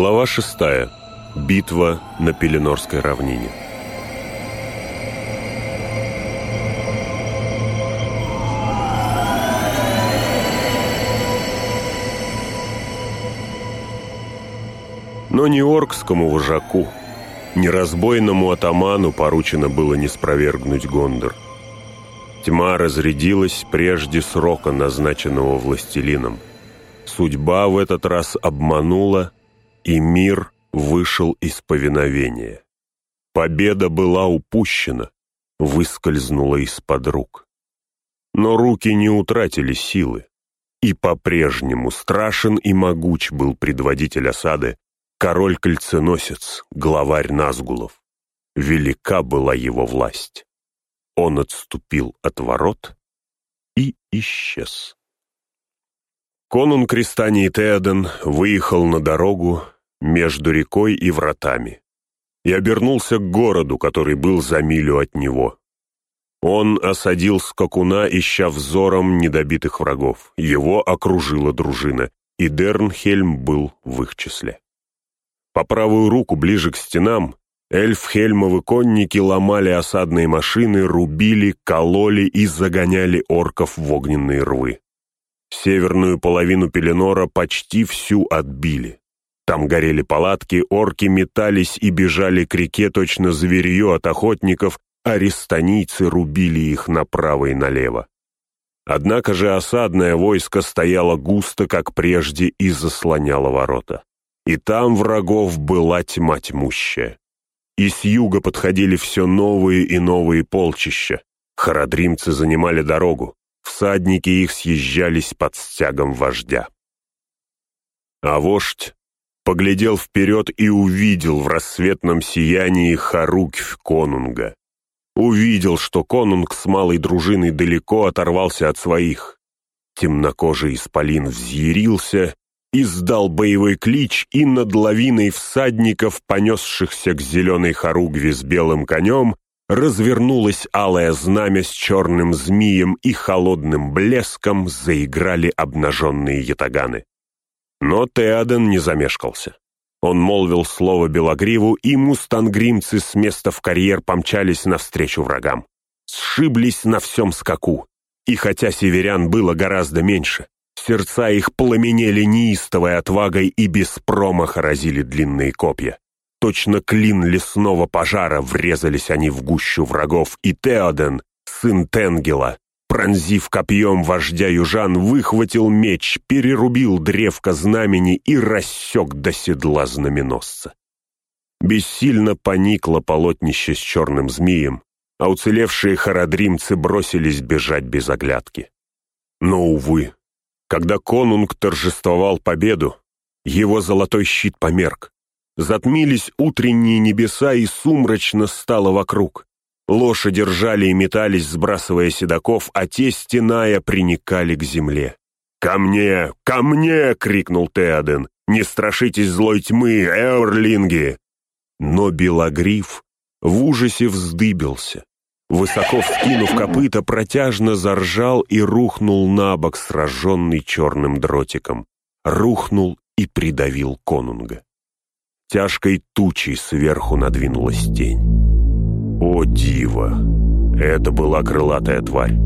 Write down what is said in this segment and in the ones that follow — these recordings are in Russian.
Глава шестая. Битва на Пеленорской равнине. Но ни оркскому вожаку, ни разбойному атаману поручено было не спровергнуть Гондор. Тьма разрядилась прежде срока, назначенного властелином. Судьба в этот раз обманула, и мир вышел из повиновения. Победа была упущена, выскользнула из-под рук. Но руки не утратили силы, и по-прежнему страшен и могуч был предводитель осады, король-кольценосец, главарь Назгулов. Велика была его власть. Он отступил от ворот и исчез. Конун Кристаний Теоден выехал на дорогу между рекой и вратами и обернулся к городу, который был за милю от него. Он осадил скакуна, ища взором недобитых врагов. Его окружила дружина, и Дернхельм был в их числе. По правую руку, ближе к стенам, эльфхельмовы конники ломали осадные машины, рубили, кололи и загоняли орков в огненные рвы. Северную половину Пеленора почти всю отбили. Там горели палатки, орки метались и бежали к реке точно зверье от охотников, а рестанийцы рубили их направо и налево. Однако же осадное войско стояло густо, как прежде, и заслоняло ворота. И там врагов была тьма тьмущая. И с юга подходили все новые и новые полчища. Харадримцы занимали дорогу всадники их съезжались под стягом вождя. А вождь поглядел вперед и увидел в рассветном сиянии Харуквь конунга. Увидел, что конунг с малой дружиной далеко оторвался от своих. Темнокожий исполин взъярился, издал боевой клич и над лавиной всадников, понесшихся к зеленой хоругве с белым конем, развернулось алое знамя с черным змеем и холодным блеском заиграли обнаженные ятаганы. Но Теоден не замешкался. Он молвил слово Белогриву, и мустангримцы с места в карьер помчались навстречу врагам. Сшиблись на всем скаку. И хотя северян было гораздо меньше, сердца их пламенели неистовой отвагой и без промаха разили длинные копья. Точно клин лесного пожара врезались они в гущу врагов, и Теоден, сын Тенгела, пронзив копьем вождя южан, выхватил меч, перерубил древко знамени и рассек до седла знаменосца. Бессильно поникло полотнище с черным змеем, а уцелевшие харадримцы бросились бежать без оглядки. Но, увы, когда конунг торжествовал победу, его золотой щит померк, Затмились утренние небеса, и сумрачно стало вокруг. Лошади ржали и метались, сбрасывая седаков, а те, стеная, приникали к земле. «Ко мне! Ко мне!» — крикнул Теоден. «Не страшитесь злой тьмы, эрлинги!» Но Белогриф в ужасе вздыбился. Высоко вскинув копыта, протяжно заржал и рухнул на бок, сраженный черным дротиком. Рухнул и придавил конунга. Тяжкой тучей сверху надвинулась тень. О, диво! Это была крылатая тварь.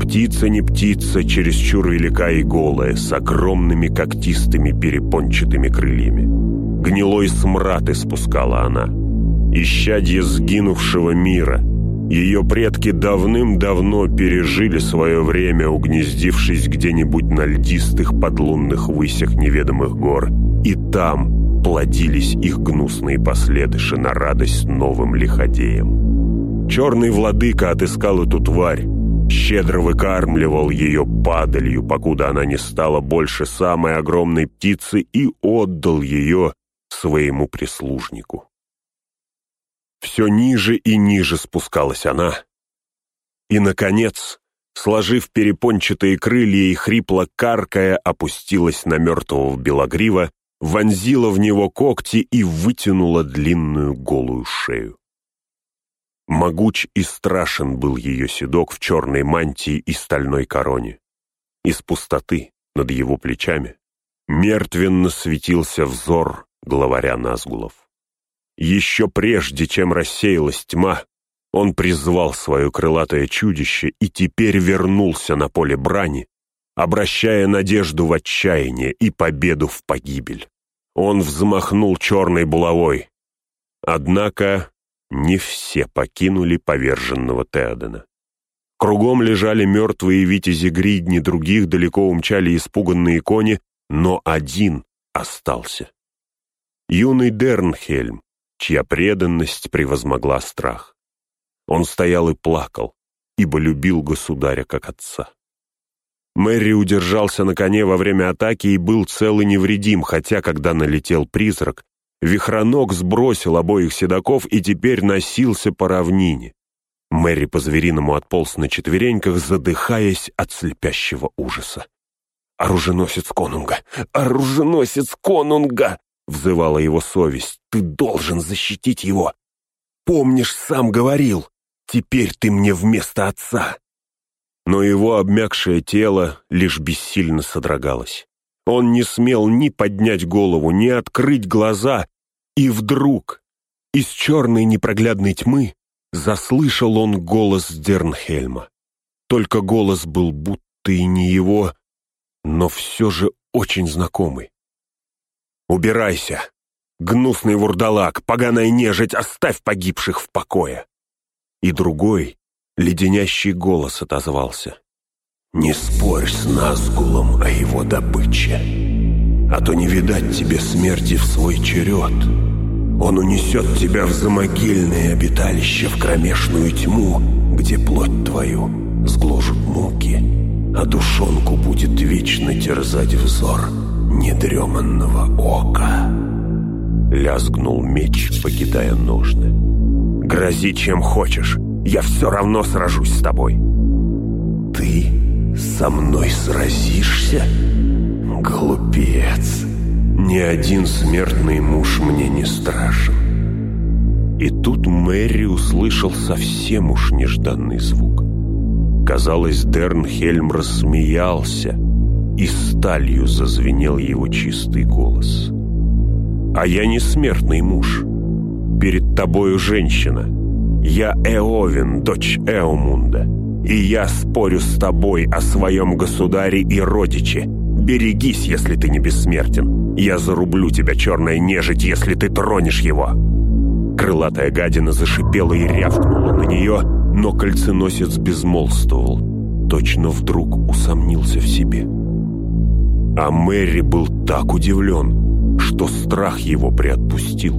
Птица не птица, чересчур велика и голая, с огромными когтистыми перепончатыми крыльями. Гнилой смрад испускала она. Исчадье сгинувшего мира. Ее предки давным-давно пережили свое время, угнездившись где-нибудь на льдистых подлунных высях неведомых гор. И там, плодились их гнусные последыши на радость новым лиходеям. Черный владыка отыскал эту тварь, щедро выкармливал ее падалью, покуда она не стала больше самой огромной птицы, и отдал ее своему прислужнику. Все ниже и ниже спускалась она. И, наконец, сложив перепончатые крылья и хрипло каркая, опустилась на мертвого белогрива вонзила в него когти и вытянула длинную голую шею. Могуч и страшен был ее седок в черной мантии и стальной короне. Из пустоты над его плечами мертвенно светился взор главаря Назгулов. Еще прежде, чем рассеялась тьма, он призвал свое крылатое чудище и теперь вернулся на поле брани, обращая надежду в отчаяние и победу в погибель. Он взмахнул черной булавой. Однако не все покинули поверженного Теодена. Кругом лежали мертвые витязи гридни, других далеко умчали испуганные кони, но один остался. Юный Дернхельм, чья преданность превозмогла страх. Он стоял и плакал, ибо любил государя как отца. Мэри удержался на коне во время атаки и был цел и невредим, хотя, когда налетел призрак, Вихроног сбросил обоих седаков и теперь носился по равнине. Мэри по-звериному отполз на четвереньках, задыхаясь от слепящего ужаса. «Оруженосец конунга! Оруженосец конунга!» — взывала его совесть. «Ты должен защитить его! Помнишь, сам говорил, теперь ты мне вместо отца!» Но его обмякшее тело лишь бессильно содрогалось. Он не смел ни поднять голову, ни открыть глаза, и вдруг из черной непроглядной тьмы заслышал он голос Дернхельма. Только голос был будто и не его, но все же очень знакомый. «Убирайся! Гнусный вурдалак, поганая нежить, оставь погибших в покое!» И другой, леденящий голос отозвался. «Не спорь с Назгулом о его добыче, а то не видать тебе смерти в свой черед. Он унесет тебя в замогильное обиталище, в кромешную тьму, где плоть твою сгложат муки, а душонку будет вечно терзать взор недреманного ока. Лязгнул меч, покидая ножны. «Грози чем хочешь, я все равно сражусь с тобой». «Ты со мной сразишься? Глупец!» Ни один смертный муж мне не страшен. И тут Мэри услышал совсем уж нежданный звук. Казалось, Дернхельм рассмеялся, и сталью зазвенел его чистый голос. «А я не смертный муж. Перед тобою женщина. Я Эовин, дочь Эомунда, и я спорю с тобой о своем государе и родиче. Берегись, если ты не бессмертен. Я зарублю тебя, черная нежить, если ты тронешь его!» Крылатая гадина зашипела и рявкнула на нее, но кольценосец безмолвствовал. Точно вдруг усомнился в себе. А Мэри был так удивлен, что страх его приотпустил.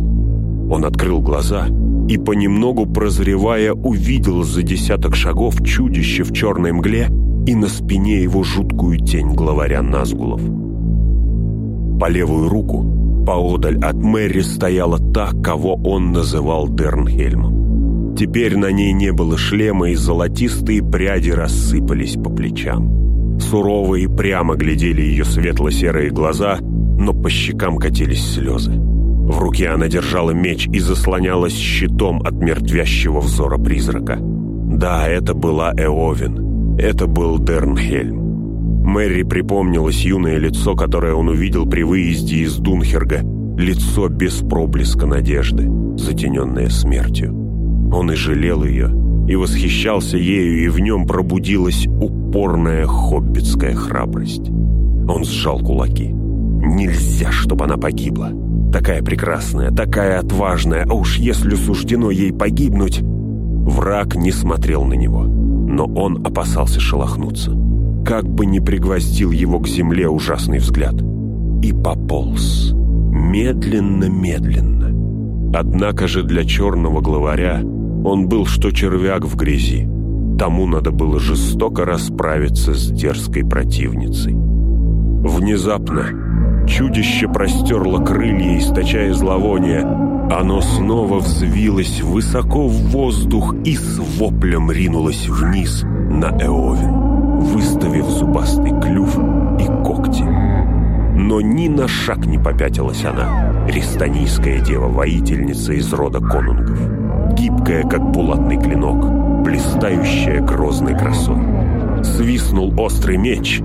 Он открыл глаза и, понемногу прозревая, увидел за десяток шагов чудище в черной мгле и на спине его жуткую тень главаря Назгулов. По левую руку, поодаль от Мэри, стояла та, кого он называл Дернхельмом. Теперь на ней не было шлема, и золотистые пряди рассыпались по плечам. Сурово и прямо глядели ее светло-серые глаза, но по щекам катились слезы. В руке она держала меч и заслонялась щитом от мертвящего взора призрака. Да, это была Эовин, это был Дернхельм. Мэри припомнилось юное лицо, которое он увидел при выезде из Дунхерга. Лицо без проблеска надежды, затененное смертью. Он и жалел ее, и восхищался ею, и в нем пробудилась упорная хоббитская храбрость. Он сжал кулаки. Нельзя, чтобы она погибла. Такая прекрасная, такая отважная, а уж если суждено ей погибнуть... Враг не смотрел на него но он опасался шелохнуться. Как бы ни пригвоздил его к земле ужасный взгляд. И пополз. Медленно-медленно. Однако же для черного главаря он был что червяк в грязи. Тому надо было жестоко расправиться с дерзкой противницей. Внезапно чудище простерло крылья, источая зловоние, оно снова взвилось высоко в воздух и с воплем ринулось вниз на Эовин, выставив зубастый клюв и когти. Но ни на шаг не попятилась она, рестанийская дева-воительница из рода конунгов, гибкая, как булатный клинок, блистающая грозной красой. Свистнул острый меч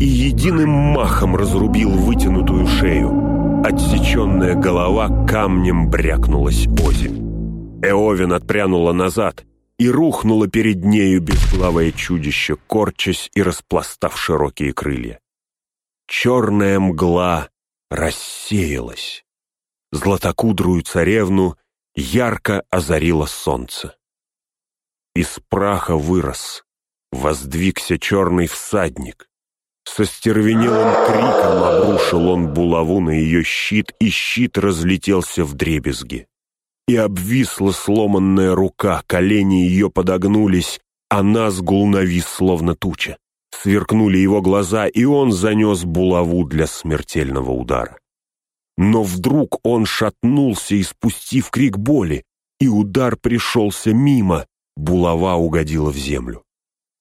и единым махом разрубил вытянутую шею, Отсеченная голова камнем брякнулась озимь. Эовин отпрянула назад и рухнула перед нею безглавое чудище, корчась и распластав широкие крылья. Черная мгла рассеялась. Златокудрую царевну ярко озарило солнце. Из праха вырос, воздвигся черный всадник. Со стервенелым криком обрушил он булаву на ее щит, и щит разлетелся в дребезги и обвисла сломанная рука, колени ее подогнулись, а Назгул навис словно туча. Сверкнули его глаза, и он занес булаву для смертельного удара. Но вдруг он шатнулся, испустив крик боли, и удар пришелся мимо, булава угодила в землю.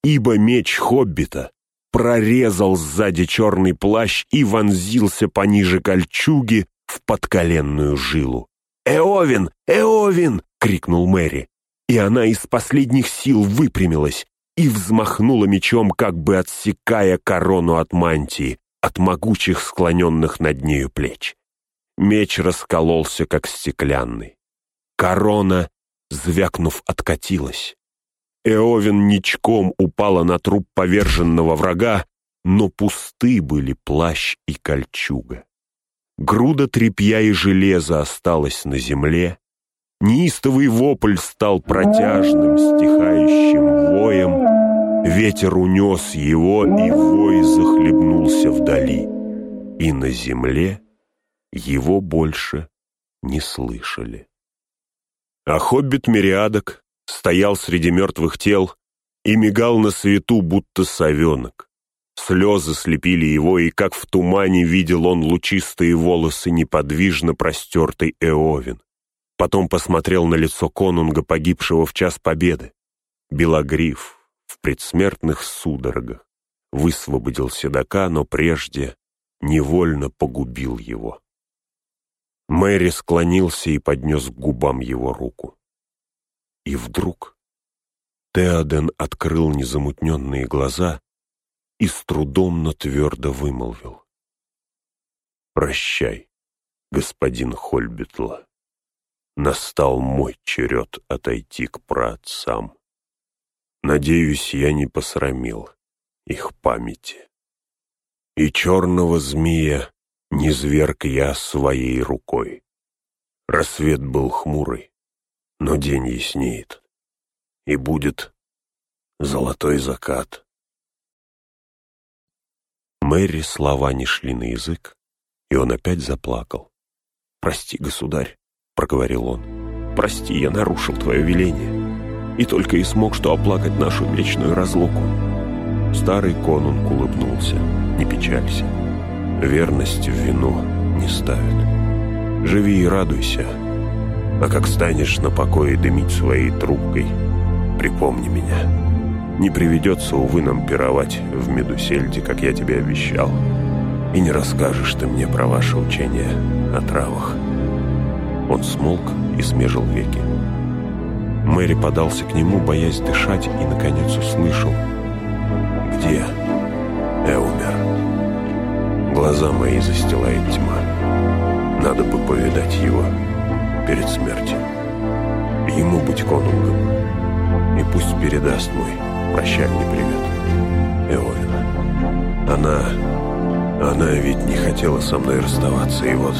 Ибо меч Хоббита прорезал сзади черный плащ и вонзился пониже кольчуги в подколенную жилу. «Эовин! Эовин!» — крикнул Мэри. И она из последних сил выпрямилась и взмахнула мечом, как бы отсекая корону от мантии, от могучих склоненных над нею плеч. Меч раскололся, как стеклянный. Корона, звякнув, откатилась. Эовин ничком упала на труп поверженного врага, но пусты были плащ и кольчуга. Груда тряпья и железа осталась на земле. Неистовый вопль стал протяжным, стихающим воем. Ветер унес его, и вой захлебнулся вдали. И на земле его больше не слышали. А хоббит Мириадок стоял среди мертвых тел и мигал на свету, будто совенок. Слезы слепили его, и как в тумане видел он лучистые волосы неподвижно простертый Эовин. Потом посмотрел на лицо конунга, погибшего в час победы. Белогриф в предсмертных судорогах высвободил седока, но прежде невольно погубил его. Мэри склонился и поднес к губам его руку. И вдруг Теоден открыл незамутненные глаза и с трудом, но твердо вымолвил. «Прощай, господин Хольбитла. Настал мой черед отойти к праотцам. Надеюсь, я не посрамил их памяти. И черного змея не зверг я своей рукой. Рассвет был хмурый, но день яснеет, и будет золотой закат. Мэри слова не шли на язык, и он опять заплакал. «Прости, государь», — проговорил он, — «прости, я нарушил твое веление, и только и смог что оплакать нашу вечную разлуку». Старый конунг улыбнулся, не печалься. Верность в вину не ставят. Живи и радуйся, а как станешь на покое дымить своей трубкой, припомни меня». Не приведется, увы, нам пировать в Медусельде, как я тебе обещал. И не расскажешь ты мне про ваше учение о травах». Он смолк и смежил веки. Мэри подался к нему, боясь дышать, и, наконец, услышал. «Где Эумер?» Глаза мои застилает тьма. Надо бы повидать его перед смертью. Ему быть конунгом. И пусть передаст мой прощальный привет. Эовина. Она... Она ведь не хотела со мной расставаться, и вот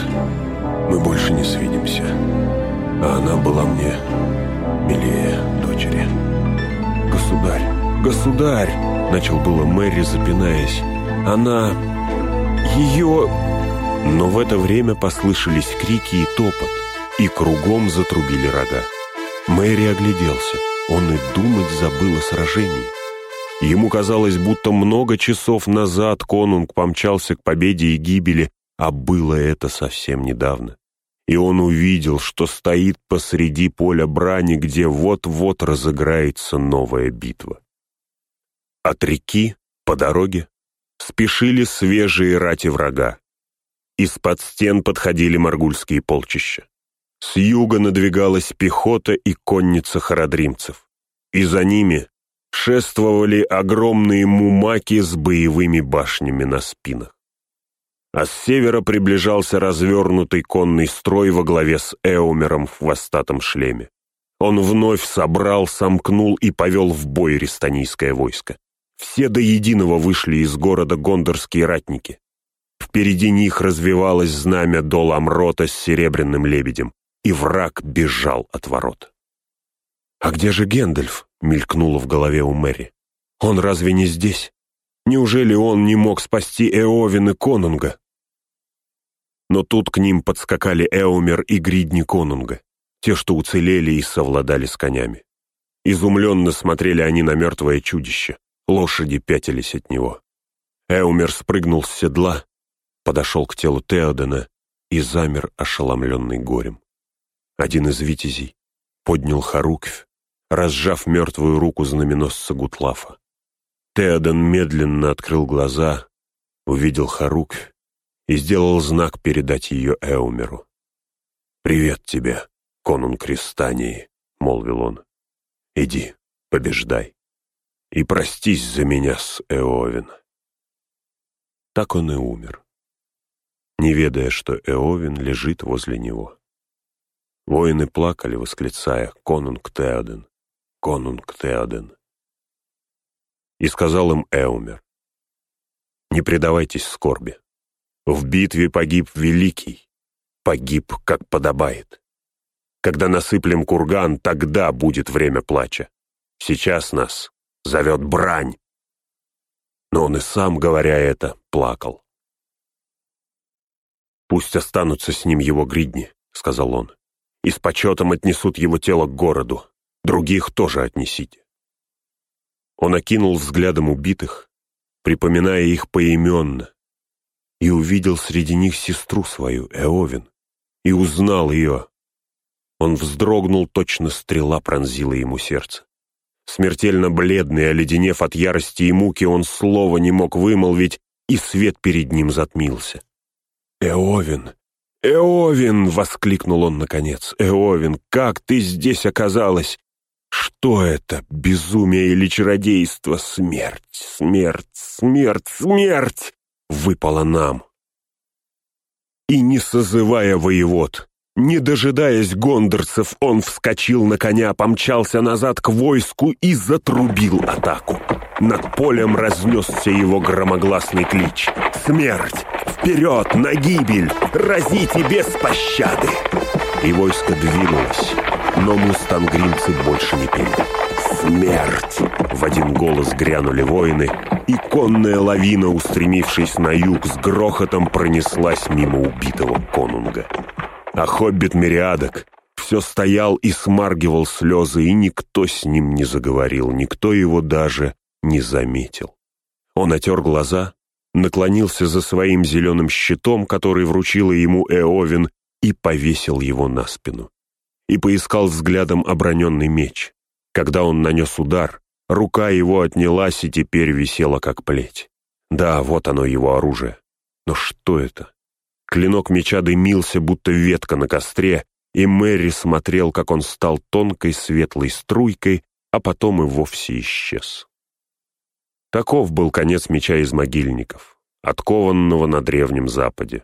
мы больше не свидимся. А она была мне милее дочери. «Государь! Государь!» — начал было Мэри, запинаясь. «Она... ее...» Но в это время послышались крики и топот, и кругом затрубили рога. Мэри огляделся. Он и думать забыл о сражении. Ему казалось, будто много часов назад конунг помчался к победе и гибели, а было это совсем недавно. И он увидел, что стоит посреди поля брани, где вот-вот разыграется новая битва. От реки, по дороге, спешили свежие рати врага. Из-под стен подходили маргульские полчища. С юга надвигалась пехота и конница харадримцев. И за ними шествовали огромные мумаки с боевыми башнями на спинах. а с севера приближался развернутый конный строй во главе с Эумером в хвостатом шлеме. Он вновь собрал, сомкнул и повел в бой рестанийское войско. Все до единого вышли из города гондорские ратники. Впереди них развивалось знамя Доламрота с серебряным лебедем, и враг бежал от ворот. «А где же Гендальф?» — мелькнуло в голове у Мэри. «Он разве не здесь? Неужели он не мог спасти Эовин и Конунга?» Но тут к ним подскакали Эумер и Гридни Конунга, те, что уцелели и совладали с конями. Изумленно смотрели они на мертвое чудище, лошади пятились от него. Эумер спрыгнул с седла, подошел к телу Теодена и замер, ошеломленный горем. Один из витязей поднял Харуквь, разжав мертвую руку знаменосца Гутлафа. Теоден медленно открыл глаза, увидел Харуквь и сделал знак передать ее Эумеру. «Привет тебе, конунг Крестании», — молвил он. «Иди, побеждай, и простись за меня с Эовин». Так он и умер, не ведая, что Эовин лежит возле него. Воины плакали, восклицая «Конунг Теоден! Конунг Теоден!» И сказал им Эумер, «Не предавайтесь скорби. В битве погиб великий, погиб, как подобает. Когда насыплем курган, тогда будет время плача. Сейчас нас зовет брань. Но он и сам, говоря это, плакал. «Пусть останутся с ним его гридни», — сказал он, «и с почетом отнесут его тело к городу. Других тоже отнесите». Он окинул взглядом убитых, припоминая их поименно, и увидел среди них сестру свою, Эовин, и узнал ее. Он вздрогнул, точно стрела пронзила ему сердце. Смертельно бледный, оледенев от ярости и муки, он слова не мог вымолвить, и свет перед ним затмился. «Эовин! Эовин!» — воскликнул он наконец. «Эовин, как ты здесь оказалась? Что это? Безумие или чародейство? Смерть, смерть, смерть, смерть!» выпало нам. И не созывая воевод, не дожидаясь гондорцев, он вскочил на коня, помчался назад к войску и затрубил атаку. Над полем разнесся его громогласный клич. «Смерть! Вперед! На гибель! Разите без пощады!» И войско двинулось, но мустангримцы больше не пели. «Смерть!» — в один голос грянули воины, и конная лавина, устремившись на юг, с грохотом пронеслась мимо убитого конунга. А хоббит Мириадок все стоял и смаргивал слезы, и никто с ним не заговорил, никто его даже не заметил. Он отер глаза, наклонился за своим зеленым щитом, который вручила ему Эовин, и повесил его на спину. И поискал взглядом оброненный меч. Когда он нанес удар, рука его отнялась и теперь висела как плеть. Да, вот оно его оружие. Но что это? Клинок меча дымился, будто ветка на костре, и Мэри смотрел, как он стал тонкой светлой струйкой, а потом и вовсе исчез. Таков был конец меча из могильников, откованного на Древнем Западе.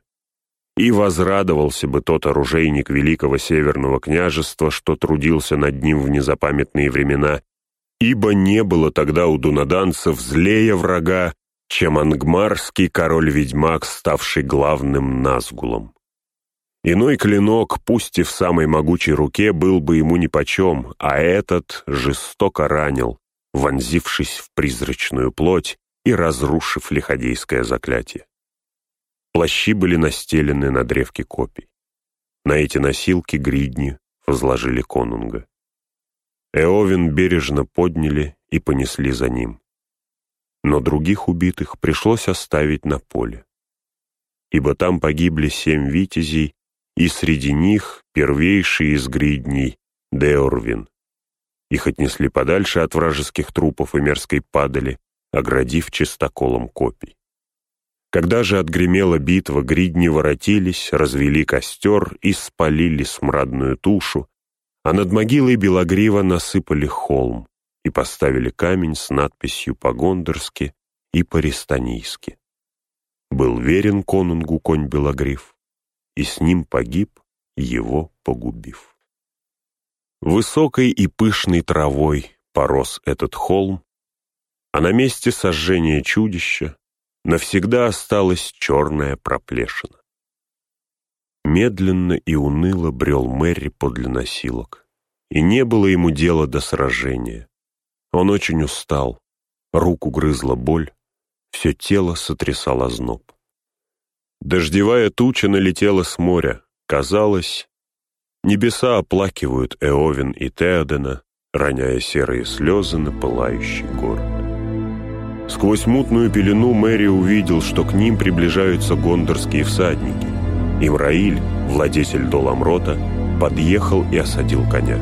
И возрадовался бы тот оружейник Великого Северного княжества, что трудился над ним в незапамятные времена, ибо не было тогда у дунаданцев злее врага, чем ангмарский король-ведьмак, ставший главным Назгулом. Иной клинок, пусть и в самой могучей руке, был бы ему нипочем, а этот жестоко ранил, вонзившись в призрачную плоть и разрушив лиходейское заклятие. Плащи были настелены на древке копий. На эти носилки гридни возложили конунга. Эовин бережно подняли и понесли за ним. Но других убитых пришлось оставить на поле. Ибо там погибли семь витязей, и среди них первейший из гридней — Деорвин. Их отнесли подальше от вражеских трупов и мерзкой падали, оградив чистоколом копий. Когда же отгремела битва, гридни воротились, развели костер и спалили смрадную тушу, а над могилой Белогрива насыпали холм и поставили камень с надписью по-гондорски и по-рестанийски. был верен конунгу конь Белогриф, и с ним погиб, его погубив. Высокой и пышной травой порос этот холм, а на месте сожжения чудища навсегда осталась черная проплешина. Медленно и уныло брел Мэри подле носилок, и не было ему дела до сражения. Он очень устал, руку грызла боль, все тело сотрясало зноб. Дождевая туча налетела с моря. Казалось, небеса оплакивают Эовин и Теодена, роняя серые слезы на пылающий город. Сквозь мутную пелену Мэри увидел, что к ним приближаются гондорские всадники. Имраиль, владетель Доламрота, подъехал и осадил коня.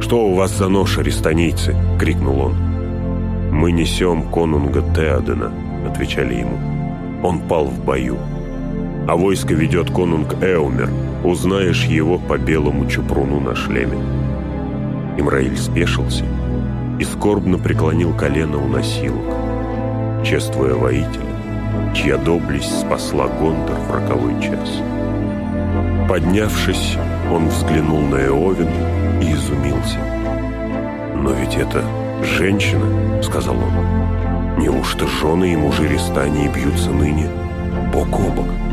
«Что у вас за нож, арестанийцы?» — крикнул он. «Мы несем конунга Теодена», — отвечали ему. «Он пал в бою. А войско ведет конунг Эумер. Узнаешь его по белому чупруну на шлеме». Имраиль спешился и скорбно преклонил колено у носилок, чествуя воителя, чья доблесть спасла Гондор в роковой час. Поднявшись, он взглянул на Эовин и изумился. «Но ведь это женщина», — сказал он. «Неужто жены и мужи Рестании бьются ныне бок о бок?»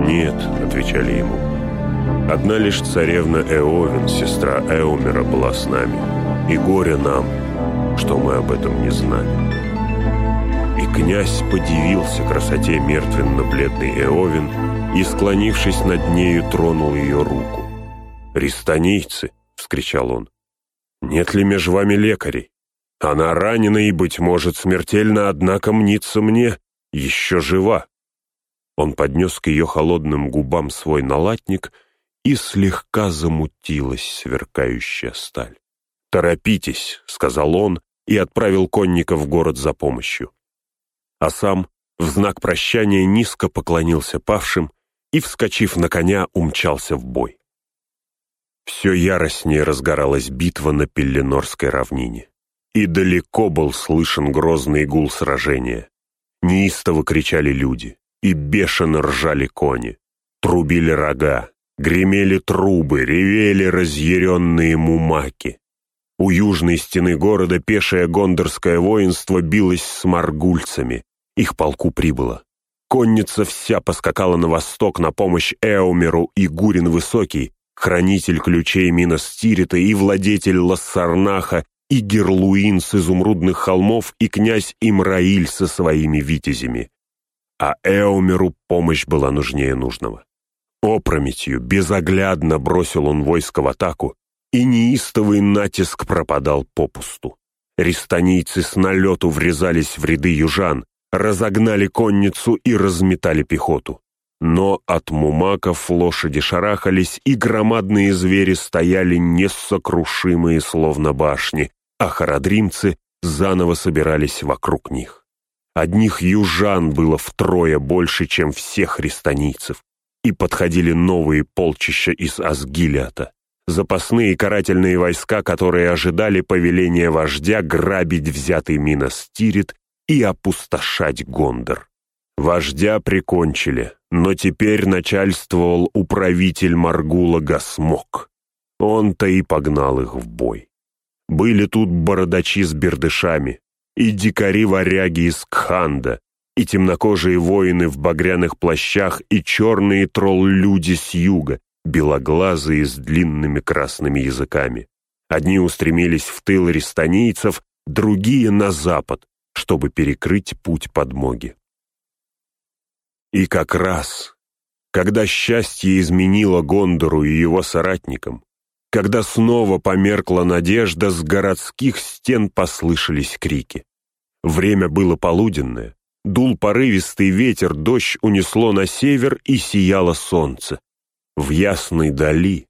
«Нет», — отвечали ему. «Одна лишь царевна Эовин, сестра Эумера, была с нами, и горе нам, что мы об этом не знали». И князь подивился красоте мертвенно-бледной Эовин и, склонившись над нею, тронул ее руку. «Рестанийцы!» — вскричал он. «Нет ли между вами лекарей? Она ранена и, быть может, смертельно, однако мнится мне, еще жива». Он поднес к ее холодным губам свой налатник, и слегка замутилась сверкающая сталь. «Торопитесь», — сказал он, и отправил конника в город за помощью. А сам в знак прощания низко поклонился павшим и, вскочив на коня, умчался в бой. Все яростнее разгоралась битва на Пелленорской равнине. И далеко был слышен грозный гул сражения. Неистово кричали люди, и бешено ржали кони. Трубили рога, гремели трубы, ревели разъяренные мумаки. У южной стены города пешее гондорское воинство билось с маргульцами. Их полку прибыло. Конница вся поскакала на восток на помощь Эумеру и Гурин Высокий, хранитель ключей Миностирита и владетель Лассарнаха, и Герлуин с изумрудных холмов, и князь Имраиль со своими витязями. А Эумеру помощь была нужнее нужного. Опрометью, безоглядно бросил он войско в атаку, и неистовый натиск пропадал попусту. Рестанийцы с налету врезались в ряды южан, разогнали конницу и разметали пехоту. Но от мумаков лошади шарахались, и громадные звери стояли несокрушимые, словно башни, а харадримцы заново собирались вокруг них. Одних южан было втрое больше, чем всех христанийцев, и подходили новые полчища из Асгилиата, запасные карательные войска, которые ожидали повеления вождя грабить взятый Миностирит и опустошать Гондор. Вождя прикончили, но теперь начальствовал управитель Маргула Гасмок. Он-то и погнал их в бой. Были тут бородачи с бердышами, и дикари-варяги из Кханда, и темнокожие воины в багряных плащах, и черные тролл-люди с юга, белоглазые с длинными красными языками. Одни устремились в тыл рестанийцев, другие — на запад, чтобы перекрыть путь подмоги. И как раз, когда счастье изменило Гондору и его соратникам, когда снова померкла надежда, с городских стен послышались крики. Время было полуденное, дул порывистый ветер, дождь унесло на север и сияло солнце. В ясной дали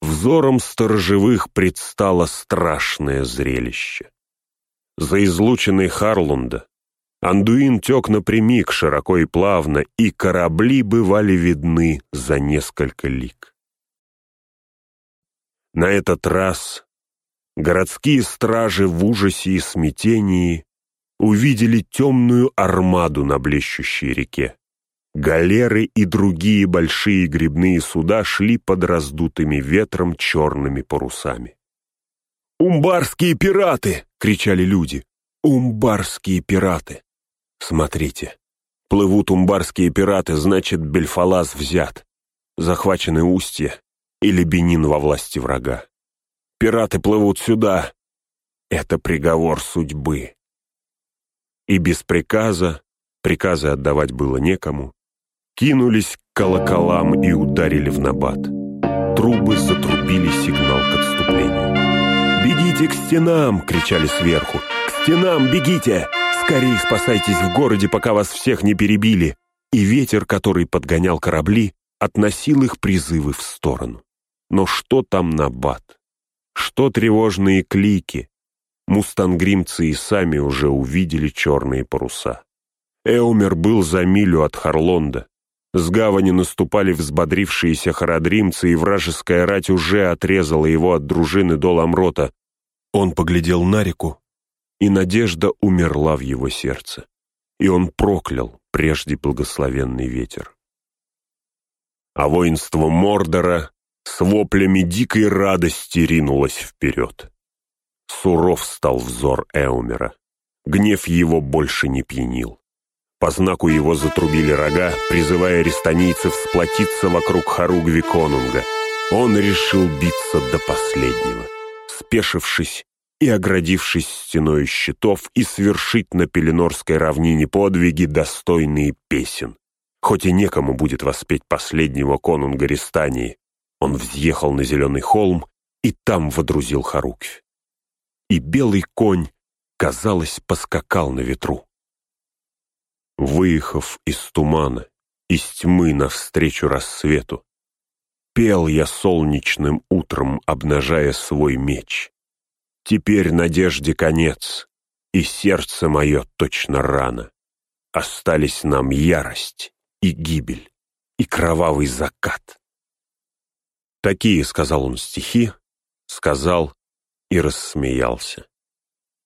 взором сторожевых предстало страшное зрелище. За излученной Харлунда Андуин тек напрямик, широко и плавно, и корабли бывали видны за несколько лиг. На этот раз городские стражи в ужасе и смятении увидели темную армаду на блещущей реке. Галеры и другие большие грибные суда шли под раздутыми ветром черными парусами. «Умбарские пираты!» — кричали люди. «Умбарские пираты!» Смотрите, плывут умбарские пираты, значит, Бельфалаз взят. Захвачены устья или Бенин во власти врага. Пираты плывут сюда. Это приговор судьбы. И без приказа, приказы отдавать было некому, кинулись к колоколам и ударили в набат. Трубы затрубили сигнал к отступлению. «Бегите к стенам!» — кричали сверху. «К стенам бегите! Скорей спасайтесь в городе, пока вас всех не перебили!» И ветер, который подгонял корабли, относил их призывы в сторону. Но что там набат? Что тревожные клики? Мустангримцы и сами уже увидели черные паруса. Эумер был за милю от Харлонда. С гавани наступали взбодрившиеся харадримцы, и вражеская рать уже отрезала его от дружины до Ламрота. Он поглядел на реку, и надежда умерла в его сердце. И он проклял прежде благословенный ветер. А воинство Мордора с воплями дикой радости ринулось вперед. Суров стал взор Эумера. Гнев его больше не пьянил. По знаку его затрубили рога, призывая рестонийцев сплотиться вокруг Харугви Конунга. Он решил биться до последнего. Спешившись и оградившись стеной щитов, и свершить на Пеленорской равнине подвиги, достойные песен. Хоть и некому будет воспеть последнего конунга Рестании, он взъехал на зеленый холм и там водрузил Харуквь. И белый конь, казалось, поскакал на ветру. Выехав из тумана, из тьмы навстречу рассвету, Пел я солнечным утром, обнажая свой меч. Теперь надежде конец, и сердце мое точно рано. Остались нам ярость и гибель, и кровавый закат. Такие, сказал он стихи, сказал и рассмеялся.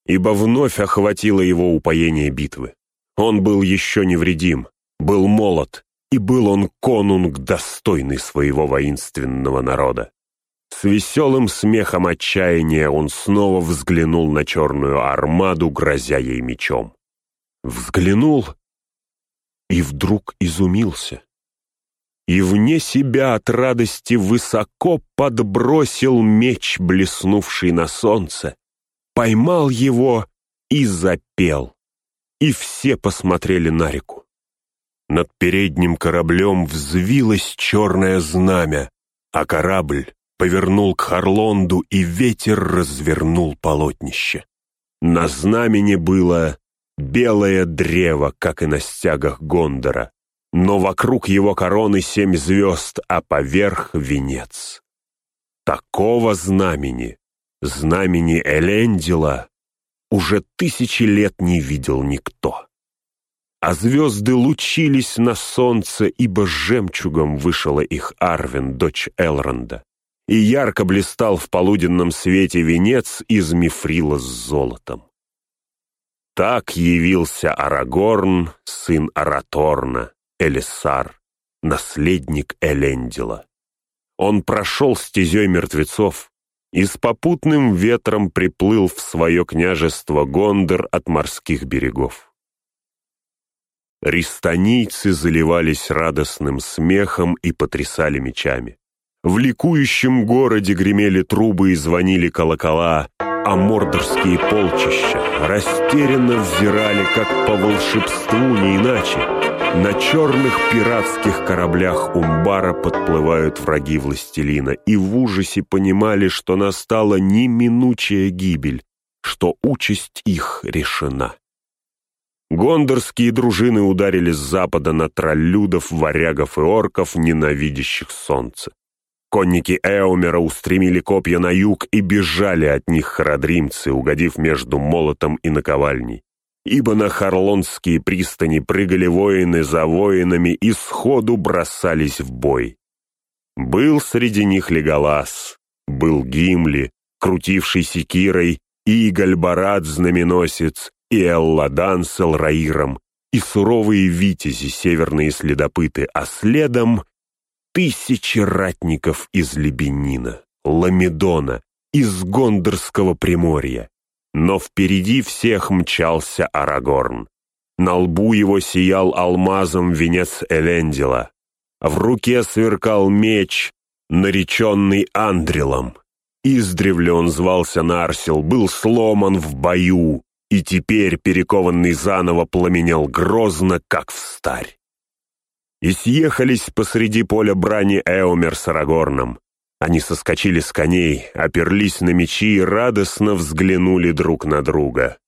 Ибо вновь охватило его упоение битвы. Он был еще невредим, был молод, и был он конунг, достойный своего воинственного народа. С веселым смехом отчаяния он снова взглянул на черную армаду, грозя ей мечом. Взглянул и вдруг изумился. И вне себя от радости высоко подбросил меч, блеснувший на солнце, поймал его и запел и все посмотрели на реку. Над передним кораблем взвилось черное знамя, а корабль повернул к Харлонду, и ветер развернул полотнище. На знамени было белое древо, как и на стягах Гондора, но вокруг его короны семь звезд, а поверх — венец. Такого знамени, знамени Элендила, уже тысячи лет не видел никто. А звезды лучились на солнце, ибо жемчугом вышла их Арвин, дочь Элронда, и ярко блистал в полуденном свете венец из мифрила с золотом. Так явился Арагорн, сын Араторна, Элисар, наследник Элендила. Он прошел стезей мертвецов, и с попутным ветром приплыл в свое княжество Гондор от морских берегов. Ристанийцы заливались радостным смехом и потрясали мечами. В ликующем городе гремели трубы и звонили колокола, а мордорские полчища растерянно взирали, как по волшебству, не иначе, на черных пиратских кораблях Умбара подплывают враги властелина и в ужасе понимали, что настала неминучая гибель, что участь их решена. Гондорские дружины ударили с запада на троллюдов, варягов и орков, ненавидящих солнце. Конники Эумера устремили копья на юг и бежали от них харадримцы, угодив между молотом и наковальней ибо на Харлонские пристани прыгали воины за воинами и сходу бросались в бой. Был среди них Леголас, был Гимли, крутивший секирой, и Гальбарат знаменосец, и Элладан с Элраиром, и суровые витязи, северные следопыты, а следом тысячи ратников из Лебенина, Ламедона, из Гондорского приморья. Но впереди всех мчался Арагорн. На лбу его сиял алмазом венец Элендила. В руке сверкал меч, нареченный Андрелом. Издревле он звался Нарсил, был сломан в бою, и теперь, перекованный заново, пламенел грозно, как в старь. И съехались посреди поля брани Эомер с Арагорном. Они соскочили с коней, оперлись на мечи и радостно взглянули друг на друга.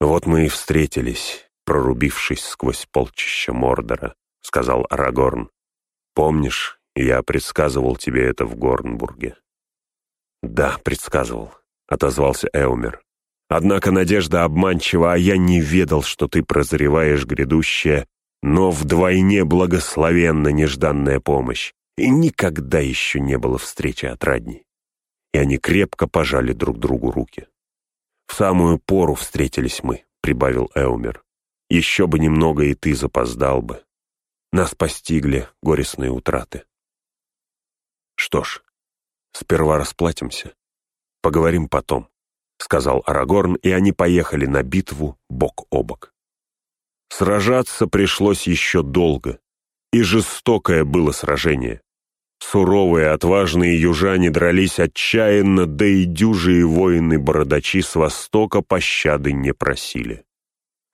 «Вот мы и встретились, прорубившись сквозь полчища Мордора», — сказал Арагорн. «Помнишь, я предсказывал тебе это в Горнбурге?» «Да, предсказывал», — отозвался Эумер. «Однако надежда обманчива, а я не ведал, что ты прозреваешь грядущее, но вдвойне благословенна нежданная помощь, и никогда еще не было встречи отрадней». И они крепко пожали друг другу руки. «В самую пору встретились мы», — прибавил Эумер. «Еще бы немного, и ты запоздал бы. Нас постигли горестные утраты». «Что ж, Сперва расплатимся. Поговорим потом», — сказал Арагорн, и они поехали на битву бок о бок. Сражаться пришлось еще долго, и жестокое было сражение. Суровые, отважные южане дрались отчаянно, да и дюжие воины-бородачи с востока пощады не просили.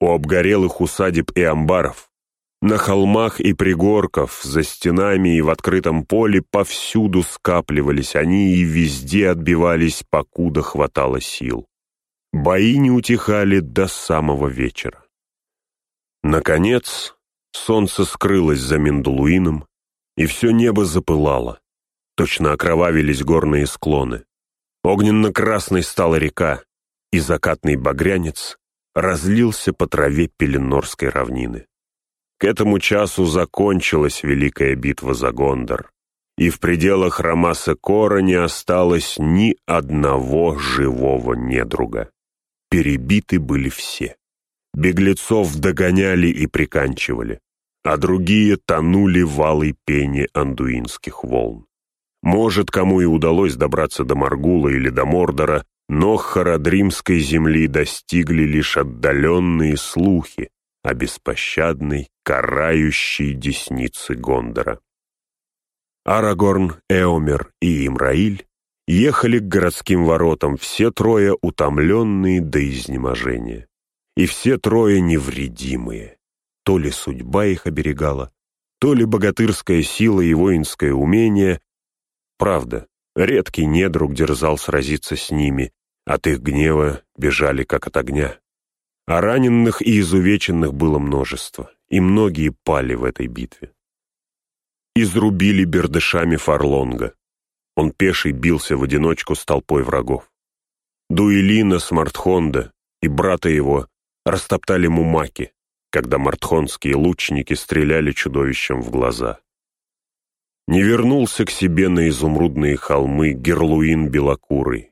У обгорелых усадеб и амбаров на холмах и пригорках, за стенами и в открытом поле повсюду скапливались они и везде отбивались, покуда хватало сил. Бои не утихали до самого вечера. Наконец, солнце скрылось за Мендулуином, и все небо запылало. Точно окровавились горные склоны. Огненно-красной стала река, и закатный багрянец разлился по траве Пеленорской равнины. К этому часу закончилась великая битва за Гондор, и в пределах Рамаса Кора не осталось ни одного живого недруга. Перебиты были все. Беглецов догоняли и приканчивали, а другие тонули в алой пене андуинских волн. Может, кому и удалось добраться до Маргула или до Мордора, но Харадримской земли достигли лишь отдаленные слухи, о беспощадной, карающей деснице Гондора. Арагорн, Эомер и Имраиль ехали к городским воротам, все трое утомленные до изнеможения. И все трое невредимые. То ли судьба их оберегала, то ли богатырская сила и воинское умение. Правда, редкий недруг дерзал сразиться с ними, от их гнева бежали как от огня. А раненых и изувеченных было множество, и многие пали в этой битве. Изрубили бердышами Фарлонга. Он пеший бился в одиночку с толпой врагов. Дуэлина с Мартхонда и брата его растоптали мумаки, когда мартхонские лучники стреляли чудовищем в глаза. Не вернулся к себе на изумрудные холмы Герлуин Белокурый.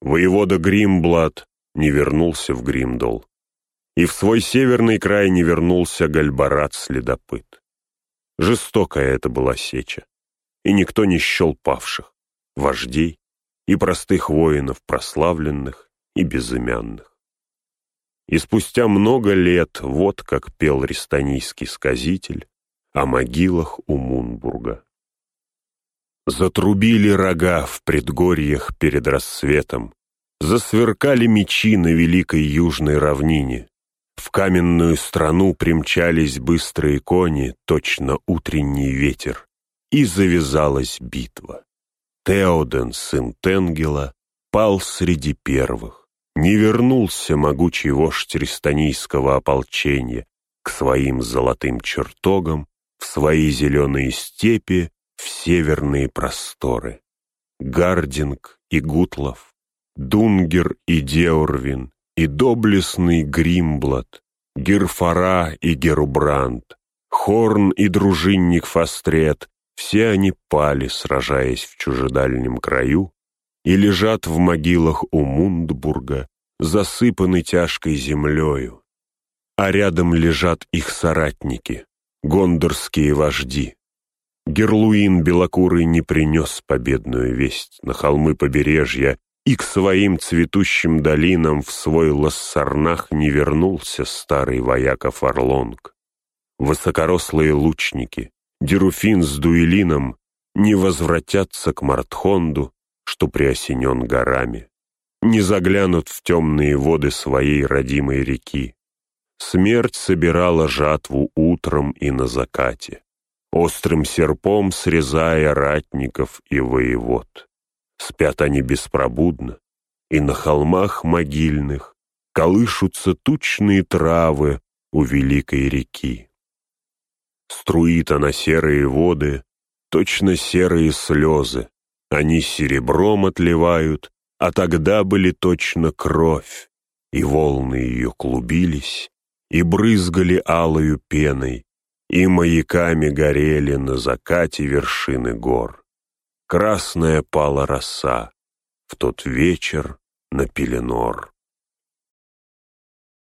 Воевода Гримблад не вернулся в Гримдол и в свой северный край не вернулся Гальбарат-следопыт. Жестокая это была сеча, и никто не счел павших, вождей и простых воинов, прославленных и безымянных. И спустя много лет вот как пел рестанийский сказитель о могилах у Мунбурга. Затрубили рога в предгорьях перед рассветом, засверкали мечи на великой южной равнине, в каменную страну примчались быстрые кони, точно утренний ветер, и завязалась битва. Теоден, сын Тенгела, пал среди первых. Не вернулся могучий вождь рестанийского ополчения к своим золотым чертогам, в свои зеленые степи, в северные просторы. Гардинг и Гутлов, Дунгер и Деорвин, и доблестный Гримблад, Герфара и Герубранд, Хорн и дружинник Фастрет, все они пали, сражаясь в чужедальнем краю, и лежат в могилах у Мундбурга засыпаны тяжкой землею, а рядом лежат их соратники, гондорские вожди. Герлуин белокурый не принес победную весть на холмы побережья и к своим цветущим долинам в свой лассарнах не вернулся старый вояка Фарлонг. Высокорослые лучники, Деруфин с Дуэлином не возвратятся к Мартхонду, что приосенен горами, не заглянут в темные воды своей родимой реки. Смерть собирала жатву утром и на закате, острым серпом срезая ратников и воевод. Спят они беспробудно, и на холмах могильных колышутся тучные травы у великой реки. Струит она серые воды, точно серые слезы, они серебром отливают, а тогда были точно кровь, и волны ее клубились и брызгали алою пеной, и маяками горели на закате вершины гор красная пала роса в тот вечер на Пеленор.